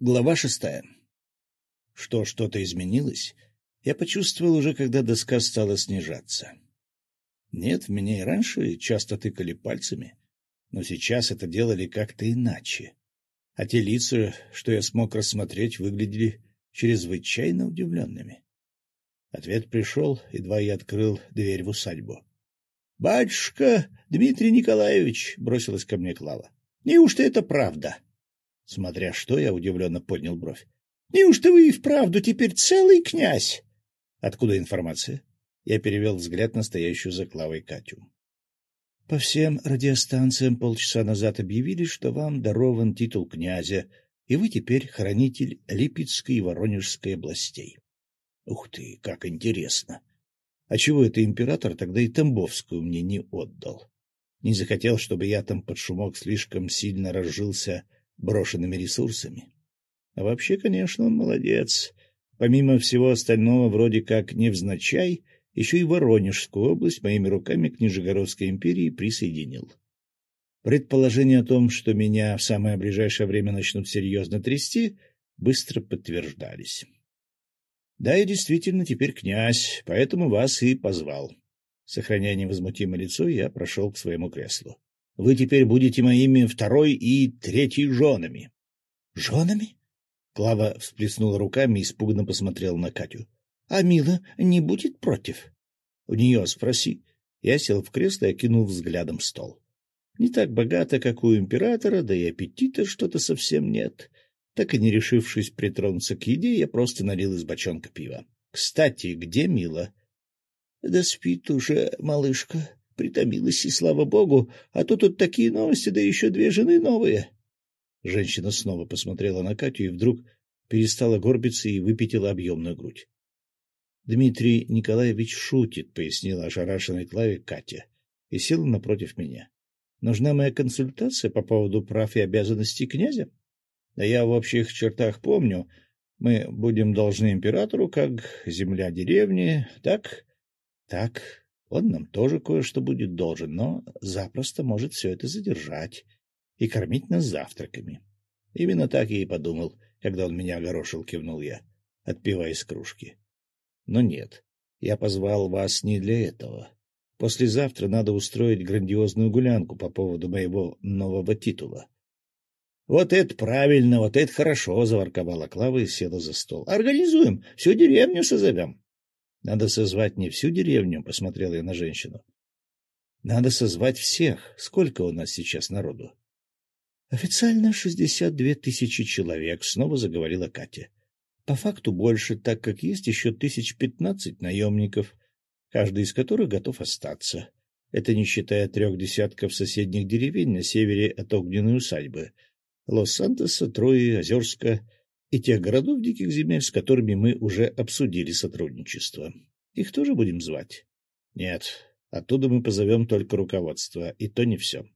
Глава шестая. Что что-то изменилось, я почувствовал уже, когда доска стала снижаться. Нет, в меня и раньше часто тыкали пальцами, но сейчас это делали как-то иначе. А те лица, что я смог рассмотреть, выглядели чрезвычайно удивленными. Ответ пришел, едва я открыл дверь в усадьбу. — Батюшка Дмитрий Николаевич! — бросилась ко мне Клава. — Неужто это правда? — Смотря что, я удивленно поднял бровь. — Неужто вы и вправду теперь целый князь? — Откуда информация? Я перевел взгляд на стоящую за Клавой Катю. — По всем радиостанциям полчаса назад объявили, что вам дарован титул князя, и вы теперь хранитель Липецкой и Воронежской областей. Ух ты, как интересно! А чего это император тогда и Тамбовскую мне не отдал? Не захотел, чтобы я там под шумок слишком сильно разжился брошенными ресурсами. А вообще, конечно, он молодец. Помимо всего остального, вроде как невзначай, еще и Воронежскую область моими руками к Нижегородской империи присоединил. Предположение о том, что меня в самое ближайшее время начнут серьезно трясти, быстро подтверждались. Да, я действительно теперь князь, поэтому вас и позвал. Сохраняя невозмутимое лицо, я прошел к своему креслу. Вы теперь будете моими второй и третьей женами. — Женами? Клава всплеснула руками и испуганно посмотрела на Катю. — А Мила не будет против? — У нее спроси. Я сел в кресло и окинул взглядом стол. Не так богато, как у императора, да и аппетита что-то совсем нет. Так и не решившись притронуться к еде, я просто налил из бочонка пива. — Кстати, где Мила? — Да спит уже малышка, Притомилась, и слава богу, а то тут такие новости, да еще две жены новые. Женщина снова посмотрела на Катю и вдруг перестала горбиться и выпятила объемную грудь. — Дмитрий Николаевич шутит, — пояснила ошарашенной Клаве Катя, и села напротив меня. — Нужна моя консультация по поводу прав и обязанностей князя? Да я в общих чертах помню. Мы будем должны императору, как земля деревни, так? — Так, он нам тоже кое-что будет должен, но запросто может все это задержать и кормить нас завтраками. Именно так я и подумал, когда он меня огорошил, кивнул я, отпивая из кружки. Но нет, я позвал вас не для этого. Послезавтра надо устроить грандиозную гулянку по поводу моего нового титула. — Вот это правильно, вот это хорошо, — заворковала Клава и села за стол. — Организуем, всю деревню созовем. Надо созвать не всю деревню, — посмотрел я на женщину. Надо созвать всех. Сколько у нас сейчас народу? Официально шестьдесят две тысячи человек, — снова заговорила Катя. По факту больше, так как есть еще тысяч пятнадцать наемников, каждый из которых готов остаться. Это не считая трех десятков соседних деревень на севере от огненной усадьбы. Лос-Сантоса, Трои, Озерска и тех городов диких земель, с которыми мы уже обсудили сотрудничество. Их тоже будем звать? Нет, оттуда мы позовем только руководство, и то не все.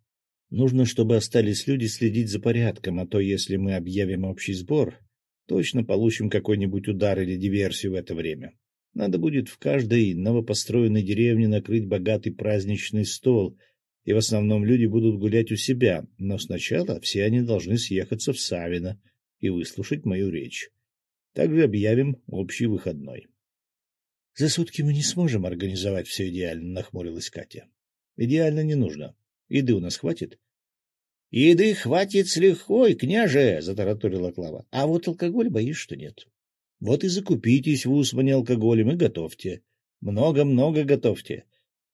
Нужно, чтобы остались люди следить за порядком, а то если мы объявим общий сбор, точно получим какой-нибудь удар или диверсию в это время. Надо будет в каждой новопостроенной деревне накрыть богатый праздничный стол, и в основном люди будут гулять у себя, но сначала все они должны съехаться в Савино — и выслушать мою речь. Также объявим общий выходной. — За сутки мы не сможем организовать все идеально, — нахмурилась Катя. — Идеально не нужно. Еды у нас хватит? — Еды хватит с лихвой, княже, — затараторила Клава. — А вот алкоголь боюсь, что нет. Вот и закупитесь в Усмане алкоголем и готовьте. Много-много готовьте.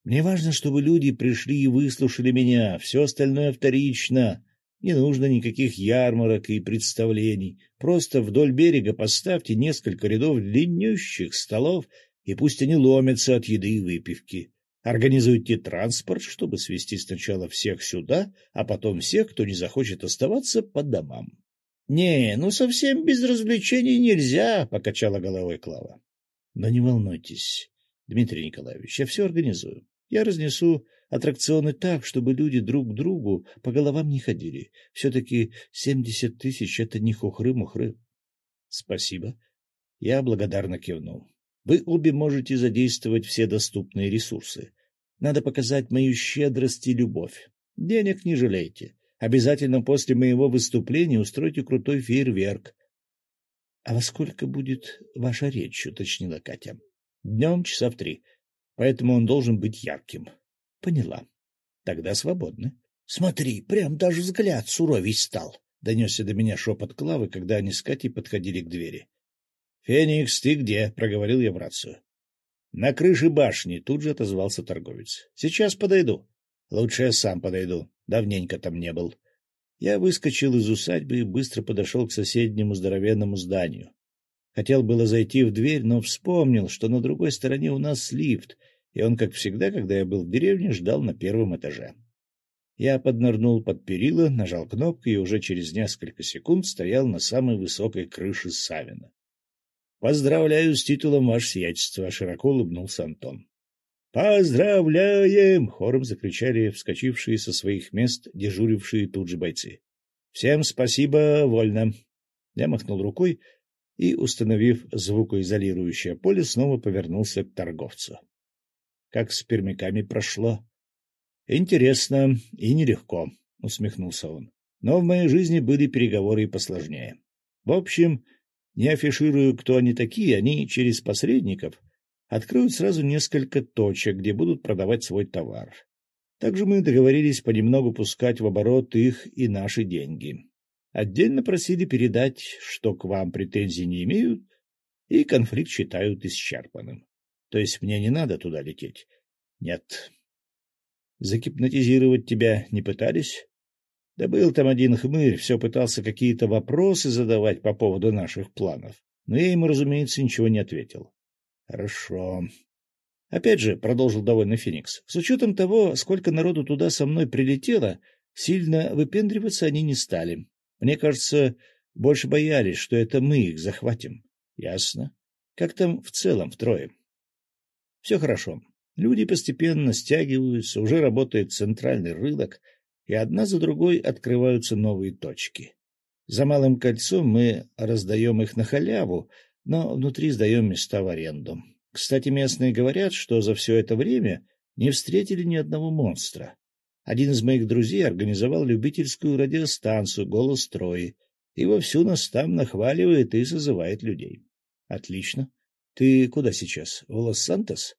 Мне важно, чтобы люди пришли и выслушали меня. Все остальное вторично. Не нужно никаких ярмарок и представлений. Просто вдоль берега поставьте несколько рядов длиннющих столов, и пусть они ломятся от еды и выпивки. Организуйте транспорт, чтобы свести сначала всех сюда, а потом всех, кто не захочет оставаться, по домам. — Не, ну совсем без развлечений нельзя, — покачала головой Клава. — Но не волнуйтесь, Дмитрий Николаевич, я все организую. Я разнесу аттракционы так, чтобы люди друг к другу по головам не ходили. Все-таки семьдесят тысяч — это не хухры-мухры. — Спасибо. Я благодарно кивнул. Вы обе можете задействовать все доступные ресурсы. Надо показать мою щедрость и любовь. Денег не жалейте. Обязательно после моего выступления устройте крутой фейерверк. А во сколько будет ваша речь? — уточнила Катя. — Днем часа в три, поэтому он должен быть ярким. — Поняла. Тогда свободны. — Смотри, прям даже взгляд суровей стал, — донесся до меня шепот Клавы, когда они с Катей подходили к двери. — Феникс, ты где? — проговорил я в рацию. — На крыше башни, — тут же отозвался торговец. — Сейчас подойду. — Лучше я сам подойду. Давненько там не был. Я выскочил из усадьбы и быстро подошел к соседнему здоровенному зданию. Хотел было зайти в дверь, но вспомнил, что на другой стороне у нас лифт, и он, как всегда, когда я был в деревне, ждал на первом этаже. Я поднырнул под перила, нажал кнопку и уже через несколько секунд стоял на самой высокой крыше Савина. — Поздравляю с титулом, ваше сиятельство! — широко улыбнулся Антон. «Поздравляем!» — хором закричали вскочившие со своих мест дежурившие тут же бойцы. «Всем спасибо, вольно!» Я махнул рукой и, установив звукоизолирующее поле, снова повернулся к торговцу. «Как с пермяками прошло?» «Интересно и нелегко», — усмехнулся он. «Но в моей жизни были переговоры и посложнее. В общем, не афиширую, кто они такие, они через посредников откроют сразу несколько точек, где будут продавать свой товар. Также мы договорились понемногу пускать в оборот их и наши деньги. Отдельно просили передать, что к вам претензий не имеют, и конфликт считают исчерпанным. То есть мне не надо туда лететь? Нет. Закипнотизировать тебя не пытались? Да был там один хмырь, все пытался какие-то вопросы задавать по поводу наших планов, но я ему, разумеется, ничего не ответил. Хорошо. Опять же, — продолжил довольно Феникс, — с учетом того, сколько народу туда со мной прилетело, сильно выпендриваться они не стали. Мне кажется, больше боялись, что это мы их захватим. Ясно. Как там в целом втрое? Все хорошо. Люди постепенно стягиваются, уже работает центральный рынок, и одна за другой открываются новые точки. За малым кольцом мы раздаем их на халяву, но внутри сдаем места в аренду. Кстати, местные говорят, что за все это время не встретили ни одного монстра. Один из моих друзей организовал любительскую радиостанцию «Голос строи» и вовсю нас там нахваливает и созывает людей. Отлично. Ты куда сейчас? В Лос-Сантос?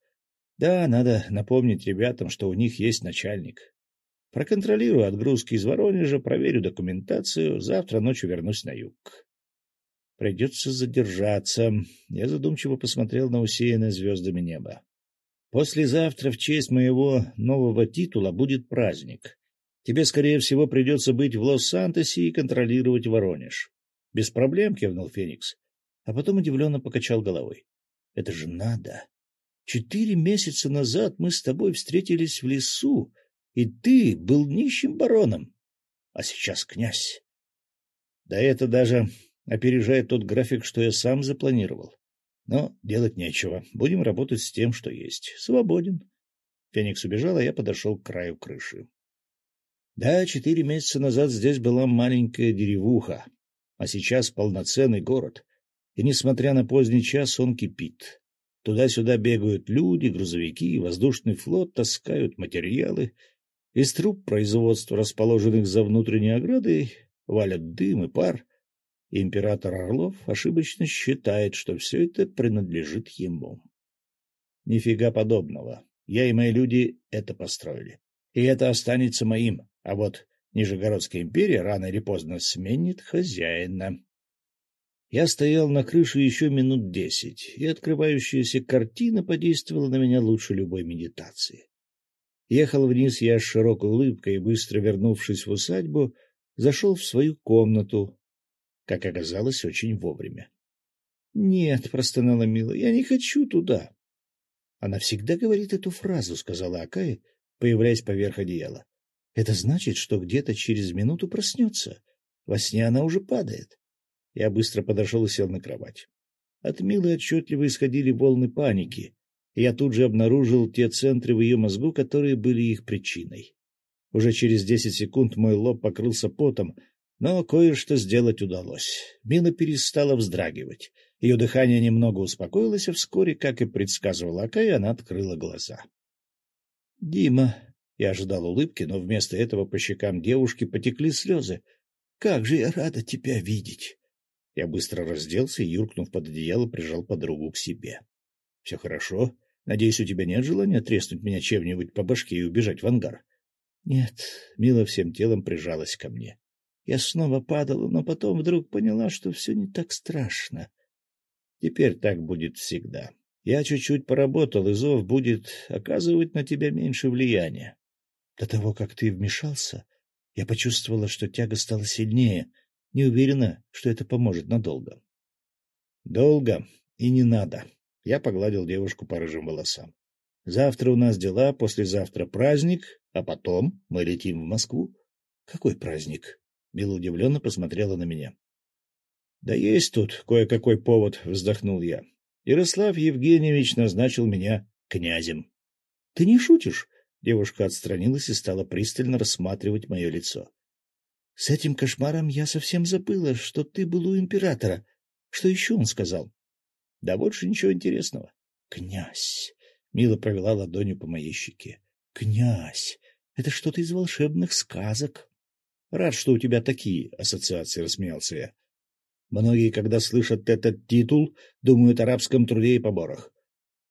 Да, надо напомнить ребятам, что у них есть начальник. Проконтролирую отгрузки из Воронежа, проверю документацию, завтра ночью вернусь на юг. Придется задержаться. Я задумчиво посмотрел на усеянное звездами небо. Послезавтра в честь моего нового титула будет праздник. Тебе, скорее всего, придется быть в Лос-Сантосе и контролировать Воронеж. — Без проблем, — кивнул Феникс. А потом удивленно покачал головой. — Это же надо! Четыре месяца назад мы с тобой встретились в лесу, и ты был нищим бароном, а сейчас князь. Да это даже опережает тот график, что я сам запланировал. Но делать нечего. Будем работать с тем, что есть. Свободен. Феникс убежал, а я подошел к краю крыши. Да, четыре месяца назад здесь была маленькая деревуха, а сейчас полноценный город. И, несмотря на поздний час, он кипит. Туда-сюда бегают люди, грузовики, воздушный флот таскают материалы. Из труб производства, расположенных за внутренней оградой, валят дым и пар. Император Орлов ошибочно считает, что все это принадлежит ему. Нифига подобного. Я и мои люди это построили. И это останется моим. А вот Нижегородская империя рано или поздно сменит хозяина. Я стоял на крыше еще минут десять, и открывающаяся картина подействовала на меня лучше любой медитации. Ехал вниз я с широкой улыбкой и, быстро вернувшись в усадьбу, зашел в свою комнату, как оказалось, очень вовремя. — Нет, — простонала Мила, — я не хочу туда. — Она всегда говорит эту фразу, — сказала Акая, появляясь поверх одеяла. — Это значит, что где-то через минуту проснется. Во сне она уже падает. Я быстро подошел и сел на кровать. От Милы отчетливо исходили волны паники, я тут же обнаружил те центры в ее мозгу, которые были их причиной. Уже через десять секунд мой лоб покрылся потом, но кое-что сделать удалось. Мила перестала вздрагивать. Ее дыхание немного успокоилось, а вскоре, как и предсказывала Акая, она открыла глаза. — Дима, я ожидал улыбки, но вместо этого по щекам девушки потекли слезы. — Как же я рада тебя видеть! Я быстро разделся и, юркнув под одеяло, прижал подругу к себе. — Все хорошо? Надеюсь, у тебя нет желания треснуть меня чем-нибудь по башке и убежать в ангар? — Нет. Мила всем телом прижалась ко мне. Я снова падала, но потом вдруг поняла, что все не так страшно. Теперь так будет всегда. Я чуть-чуть поработал, и зов будет оказывать на тебя меньше влияния. До того, как ты вмешался, я почувствовала, что тяга стала сильнее. Не уверена, что это поможет надолго. — Долго и не надо. Я погладил девушку по рыжим волосам. — Завтра у нас дела, послезавтра праздник, а потом мы летим в Москву. — Какой праздник? Мила удивленно посмотрела на меня. — Да есть тут кое-какой повод, — вздохнул я. Ярослав Евгеньевич назначил меня князем. — Ты не шутишь? Девушка отстранилась и стала пристально рассматривать мое лицо. — С этим кошмаром я совсем забыла, что ты был у императора. Что еще он сказал? — Да больше ничего интересного. — Князь! — Мила провела ладонью по моей щеке. — Князь! Это что-то из волшебных сказок. — Рад, что у тебя такие ассоциации, — рассмеялся я. Многие, когда слышат этот титул, думают о рабском труде и поборах.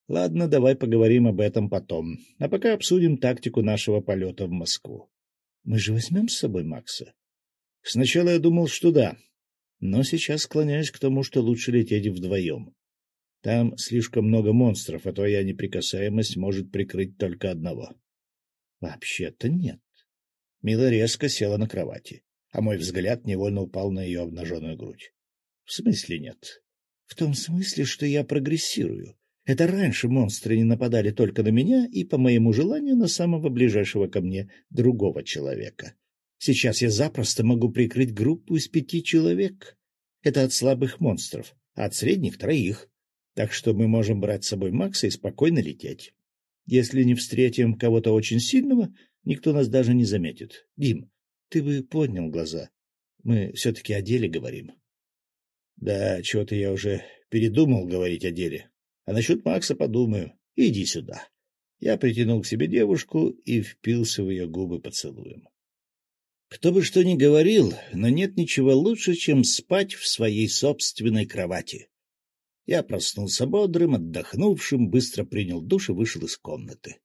Ладно, давай поговорим об этом потом, а пока обсудим тактику нашего полета в Москву. Мы же возьмем с собой Макса? Сначала я думал, что да, но сейчас склоняюсь к тому, что лучше лететь вдвоем. Там слишком много монстров, а твоя неприкасаемость может прикрыть только одного. Вообще-то нет. Мила резко села на кровати, а мой взгляд невольно упал на ее обнаженную грудь. В смысле нет? В том смысле, что я прогрессирую. Это раньше монстры не нападали только на меня и, по моему желанию, на самого ближайшего ко мне другого человека. Сейчас я запросто могу прикрыть группу из пяти человек. Это от слабых монстров, а от средних — троих. Так что мы можем брать с собой Макса и спокойно лететь. Если не встретим кого-то очень сильного, никто нас даже не заметит. Дим, ты бы поднял глаза. Мы все-таки о деле говорим. Да, чего-то я уже передумал говорить о деле. А насчет Макса подумаю. Иди сюда. Я притянул к себе девушку и впился в ее губы поцелуем. Кто бы что ни говорил, но нет ничего лучше, чем спать в своей собственной кровати. Я проснулся бодрым, отдохнувшим, быстро принял душ и вышел из комнаты.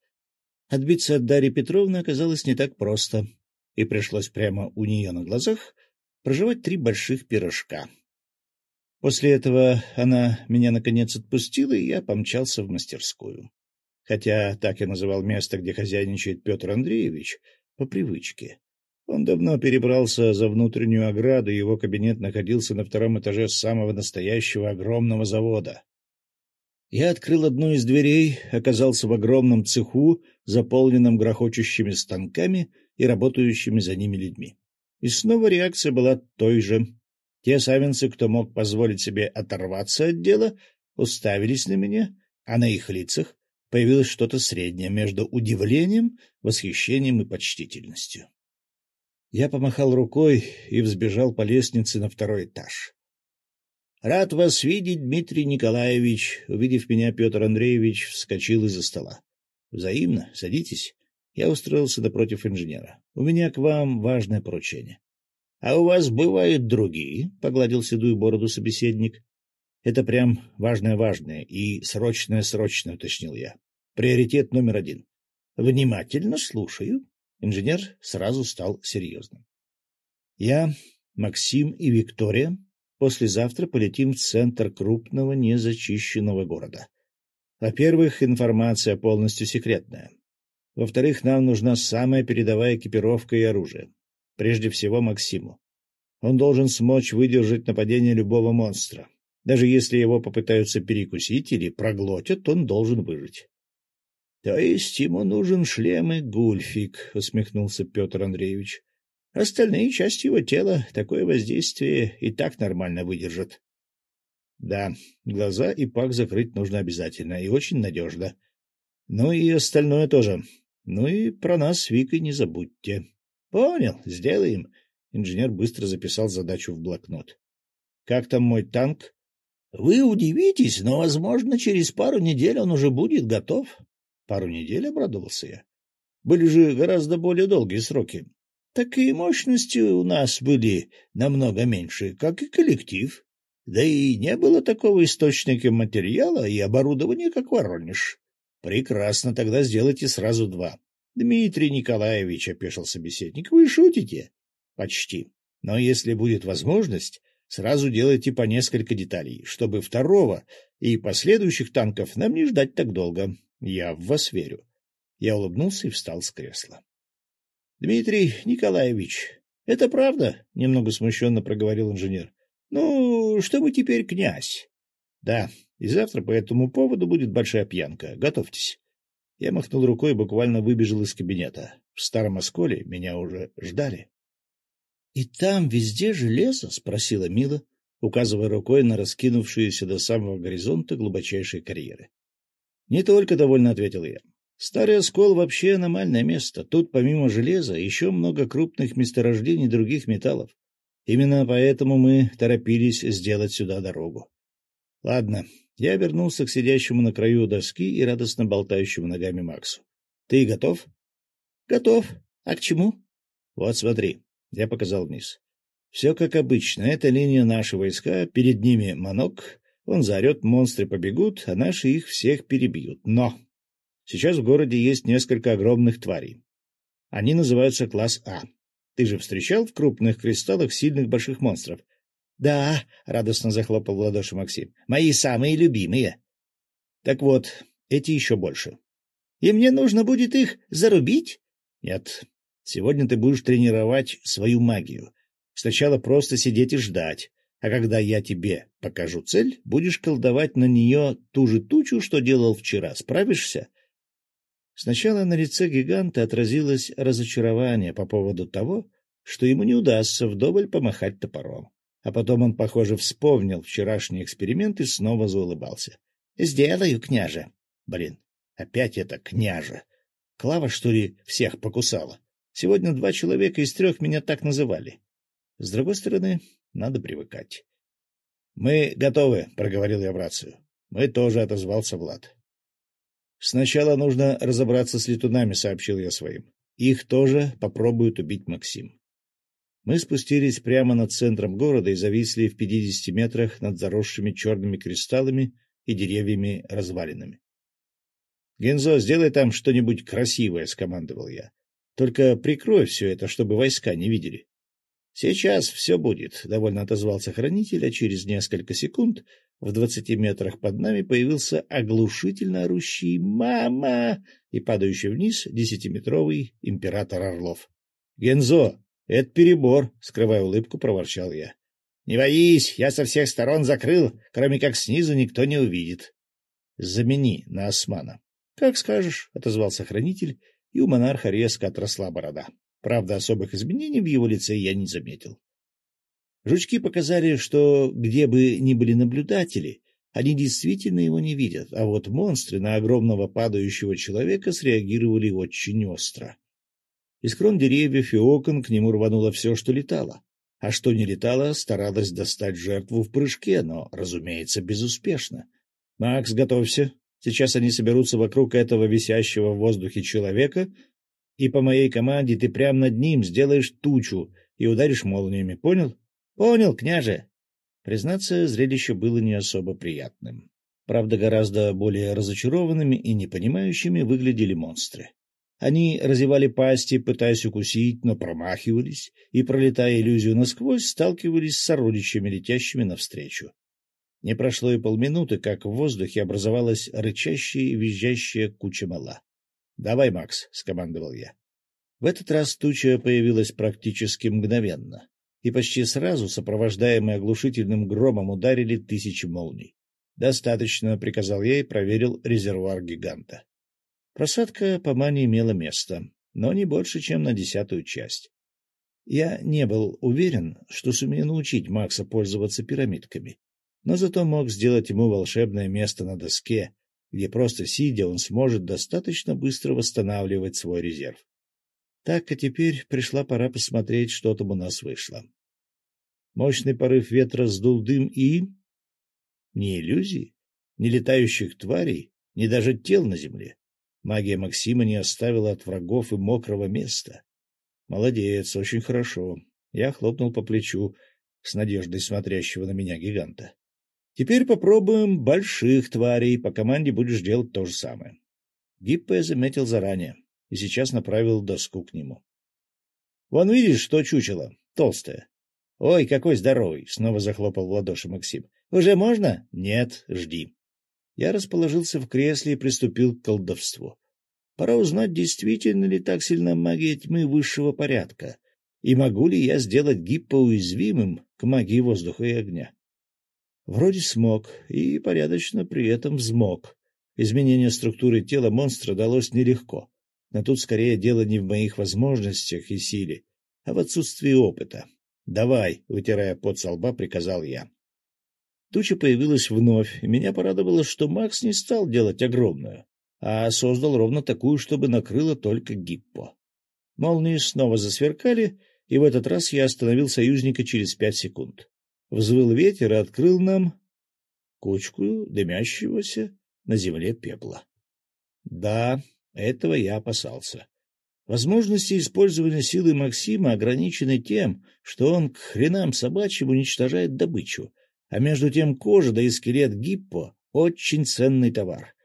Отбиться от Дарьи Петровны оказалось не так просто, и пришлось прямо у нее на глазах проживать три больших пирожка — После этого она меня, наконец, отпустила, и я помчался в мастерскую. Хотя так я называл место, где хозяйничает Петр Андреевич, по привычке. Он давно перебрался за внутреннюю ограду, и его кабинет находился на втором этаже самого настоящего огромного завода. Я открыл одну из дверей, оказался в огромном цеху, заполненном грохочущими станками и работающими за ними людьми. И снова реакция была той же. Те савинцы, кто мог позволить себе оторваться от дела, уставились на меня, а на их лицах появилось что-то среднее между удивлением, восхищением и почтительностью. Я помахал рукой и взбежал по лестнице на второй этаж. — Рад вас видеть, Дмитрий Николаевич. Увидев меня, Петр Андреевич вскочил из-за стола. — Взаимно. Садитесь. Я устроился напротив инженера. У меня к вам важное поручение. — А у вас бывают другие? — погладил седую бороду собеседник. — Это прям важное-важное и срочное-срочное, — уточнил я. — Приоритет номер один. — Внимательно слушаю. Инженер сразу стал серьезным. — Я, Максим и Виктория послезавтра полетим в центр крупного незачищенного города. Во-первых, информация полностью секретная. Во-вторых, нам нужна самая передовая экипировка и оружие. Прежде всего Максиму. Он должен смочь выдержать нападение любого монстра. Даже если его попытаются перекусить или проглотят, он должен выжить. — То есть ему нужен шлем и гульфик, — усмехнулся Петр Андреевич. — Остальные части его тела такое воздействие и так нормально выдержат. — Да, глаза и пак закрыть нужно обязательно, и очень надежно. Ну и остальное тоже. Ну и про нас с Викой не забудьте. Понял, сделаем. Инженер быстро записал задачу в блокнот. Как там мой танк? Вы удивитесь, но, возможно, через пару недель он уже будет готов. Пару недель обрадовался я. Были же гораздо более долгие сроки. Так и мощности у нас были намного меньше, как и коллектив. Да и не было такого источника материала и оборудования, как Воронеж. Прекрасно, тогда сделайте сразу два. Дмитрий Николаевич, — опешил собеседник, — вы шутите? Почти. Но если будет возможность, сразу делайте по несколько деталей, чтобы второго и последующих танков нам не ждать так долго. Я в вас верю. Я улыбнулся и встал с кресла. — Дмитрий Николаевич, это правда? — немного смущенно проговорил инженер. — Ну, что мы теперь, князь? — Да, и завтра по этому поводу будет большая пьянка. Готовьтесь. Я махнул рукой и буквально выбежал из кабинета. В старом осколе меня уже ждали. — И там везде железо? — спросила Мила, указывая рукой на раскинувшиеся до самого горизонта глубочайшие карьеры. — Не только, — довольно ответил я. Старый оскол вообще аномальное место. Тут помимо железа еще много крупных месторождений других металлов. Именно поэтому мы торопились сделать сюда дорогу. Ладно, я вернулся к сидящему на краю доски и радостно болтающему ногами Максу. — Ты готов? — Готов. А к чему? — Вот смотри. Я показал вниз. Все как обычно. Это линия наши войска, перед ними манок. Он заорет, монстры побегут, а наши их всех перебьют. Но сейчас в городе есть несколько огромных тварей. Они называются класс А. Ты же встречал в крупных кристаллах сильных больших монстров? — Да, — радостно захлопал в ладоши Максим. — Мои самые любимые. — Так вот, эти еще больше. — И мне нужно будет их зарубить? — Нет. Сегодня ты будешь тренировать свою магию. Сначала просто сидеть и ждать, а когда я тебе покажу цель, будешь колдовать на нее ту же тучу, что делал вчера. Справишься? Сначала на лице гиганта отразилось разочарование по поводу того, что ему не удастся вдоволь помахать топором. А потом он, похоже, вспомнил вчерашний эксперимент и снова заулыбался. — Сделаю, княже. Блин, опять это княже. Клава, что ли, всех покусала? Сегодня два человека из трех меня так называли. С другой стороны, надо привыкать. — Мы готовы, — проговорил я в рацию. — Мы тоже, — отозвался Влад. — Сначала нужно разобраться с летунами, — сообщил я своим. Их тоже попробует убить Максим. Мы спустились прямо над центром города и зависли в пятидесяти метрах над заросшими черными кристаллами и деревьями развалинами. — Гензо, сделай там что-нибудь красивое, — скомандовал я. — Только прикрой все это, чтобы войска не видели. — Сейчас все будет, — довольно отозвался хранитель, а через несколько секунд в двадцати метрах под нами появился оглушительно орущий «Мама!» и падающий вниз десятиметровый император Орлов. — Гензо, — Это перебор, — скрывая улыбку, проворчал я. — Не боись, я со всех сторон закрыл, кроме как снизу никто не увидит. — Замени на османа. — Как скажешь, — отозвался хранитель, и у монарха резко отросла борода. Правда, особых изменений в его лице я не заметил. Жучки показали, что где бы ни были наблюдатели, они действительно его не видят, а вот монстры на огромного падающего человека среагировали очень остро. Из крон деревьев и окон к нему рвануло все, что летало. А что не летало, старалась достать жертву в прыжке, но, разумеется, безуспешно. — Макс, готовься. Сейчас они соберутся вокруг этого висящего в воздухе человека, и по моей команде ты прямо над ним сделаешь тучу и ударишь молниями. Понял? — Понял, княже. Признаться, зрелище было не особо приятным. Правда, гораздо более разочарованными и непонимающими выглядели монстры. Они разевали пасти, пытаясь укусить, но промахивались и, пролетая иллюзию насквозь, сталкивались с сородичами, летящими навстречу. Не прошло и полминуты, как в воздухе образовалась рычащая и визжащая куча мала. — Давай, Макс, — скомандовал я. В этот раз туча появилась практически мгновенно, и почти сразу, сопровождаемые оглушительным громом, ударили тысячи молний. — Достаточно, — приказал я и проверил резервуар гиганта. Просадка по мане имела место, но не больше, чем на десятую часть. Я не был уверен, что сумею научить Макса пользоваться пирамидками, но зато мог сделать ему волшебное место на доске, где просто сидя он сможет достаточно быстро восстанавливать свой резерв. Так, а теперь пришла пора посмотреть, что там у нас вышло. Мощный порыв ветра сдул дым и... Ни иллюзий, ни летающих тварей, ни даже тел на земле. Магия Максима не оставила от врагов и мокрого места. Молодец, очень хорошо. Я хлопнул по плечу. с надеждой смотрящего на меня гиганта. — Теперь попробуем больших тварей, по команде будешь делать то же самое. Гиппо я заметил заранее и сейчас направил доску к нему. — Вон видишь, что чучело? Толстое. — Ой, какой здоровый! — снова захлопал в ладоши Максим. — Уже можно? — Нет, жди. Я расположился в кресле и приступил к колдовству. Пора узнать, действительно ли так сильна магия тьмы высшего порядка, и могу ли я сделать Гиппо уязвимым к магии воздуха и огня. Вроде смог, и порядочно при этом взмок. Изменение структуры тела монстра далось нелегко, но тут скорее дело не в моих возможностях и силе, а в отсутствии опыта. — Давай, — вытирая пот со лба, приказал я. Туча появилась вновь, и меня порадовало, что Макс не стал делать огромную, а создал ровно такую, чтобы накрыло только гиппо. Молнии снова засверкали, и в этот раз я остановил союзника через пять секунд. Взвыл ветер и открыл нам кучку дымящегося на земле пепла. Да, этого я опасался. Возможности использования силы Максима ограничены тем, что он к хренам собачьим уничтожает добычу, а между тем кожа да и скелет гиппо — очень ценный товар.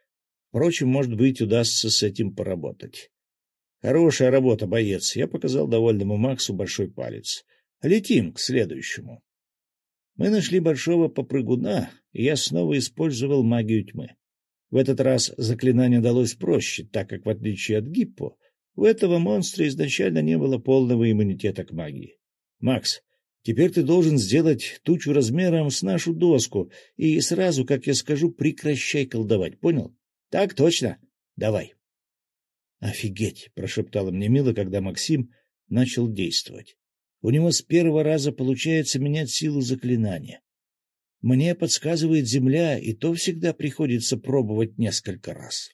Впрочем, может быть, удастся с этим поработать. Хорошая работа, боец. Я показал довольному Максу большой палец. Летим к следующему. Мы нашли большого попрыгуна, и я снова использовал магию тьмы. В этот раз заклинание далось проще, так как, в отличие от Гиппо, у этого монстра изначально не было полного иммунитета к магии. — Макс, теперь ты должен сделать тучу размером с нашу доску и сразу, как я скажу, прекращай колдовать, понял? — Так точно. Давай. «Офигеть!» — прошептала мне Мила, когда Максим начал действовать. «У него с первого раза получается менять силу заклинания. Мне подсказывает земля, и то всегда приходится пробовать несколько раз».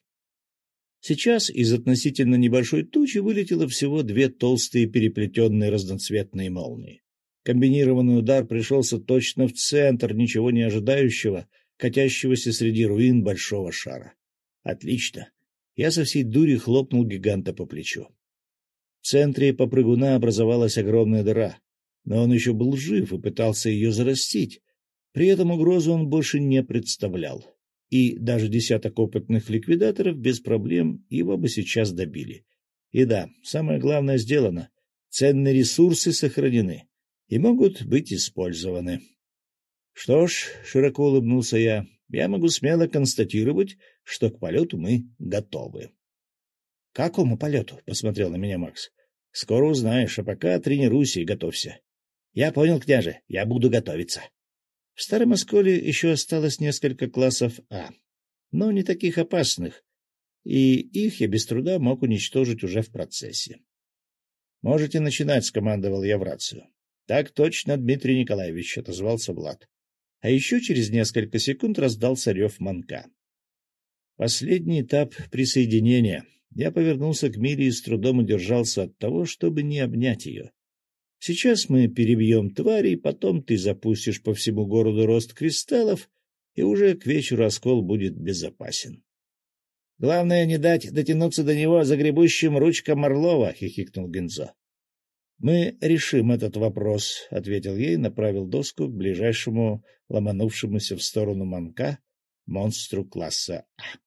Сейчас из относительно небольшой тучи вылетело всего две толстые переплетенные разноцветные молнии. Комбинированный удар пришелся точно в центр ничего не ожидающего, катящегося среди руин большого шара. Отлично. Я со всей дури хлопнул гиганта по плечу. В центре попрыгуна образовалась огромная дыра, но он еще был жив и пытался ее зарастить. При этом угрозу он больше не представлял. И даже десяток опытных ликвидаторов без проблем его бы сейчас добили. И да, самое главное сделано. Ценные ресурсы сохранены и могут быть использованы. Что ж, широко улыбнулся я, я могу смело констатировать, что к полету мы готовы. — какому полету? — посмотрел на меня Макс. — Скоро узнаешь, а пока тренируйся и готовься. — Я понял, княже, я буду готовиться. В Старом Осколе еще осталось несколько классов А, но не таких опасных, и их я без труда мог уничтожить уже в процессе. — Можете начинать, — скомандовал я в рацию. — Так точно, Дмитрий Николаевич, — отозвался Влад. А еще через несколько секунд раздался рев манка. Последний этап присоединения. Я повернулся к Мире и с трудом удержался от того, чтобы не обнять ее. Сейчас мы перебьем тварей, потом ты запустишь по всему городу рост кристаллов, и уже к вечеру оскол будет безопасен. — Главное, не дать дотянуться до него загребущим ручкам Орлова, — хихикнул Гензо. — Мы решим этот вопрос, — ответил ей, направил доску к ближайшему, ломанувшемуся в сторону манка, монстру класса А.